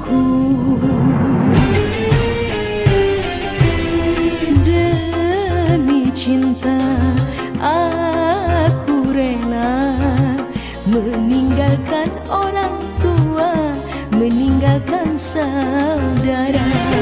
ku demi cinta aku rela meninggalkan orang tua meninggalkan saudara.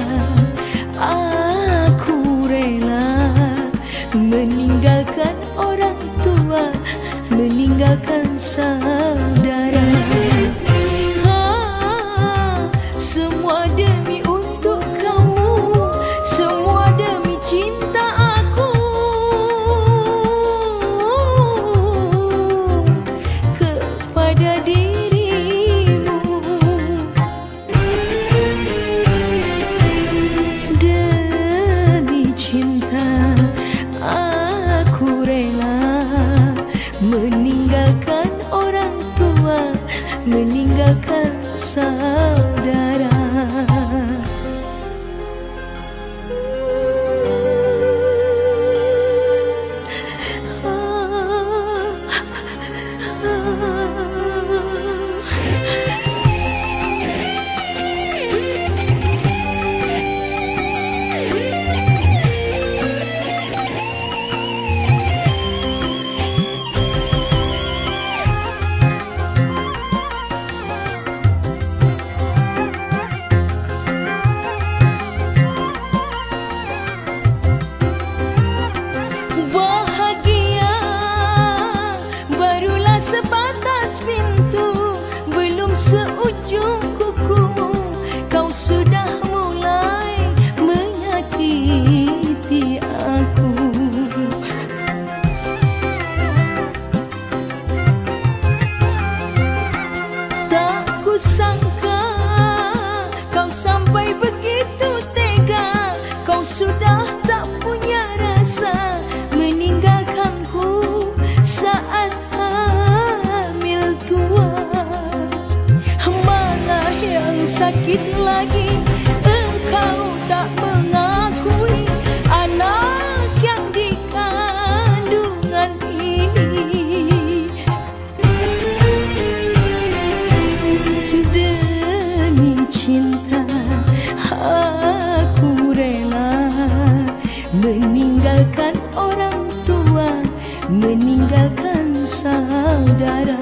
meninggalkan saudara sudah sakit lagi engkau tak mengakui anak yang dikandungan ini. Demi cinta meninggalkan orang tua meninggalkan saudara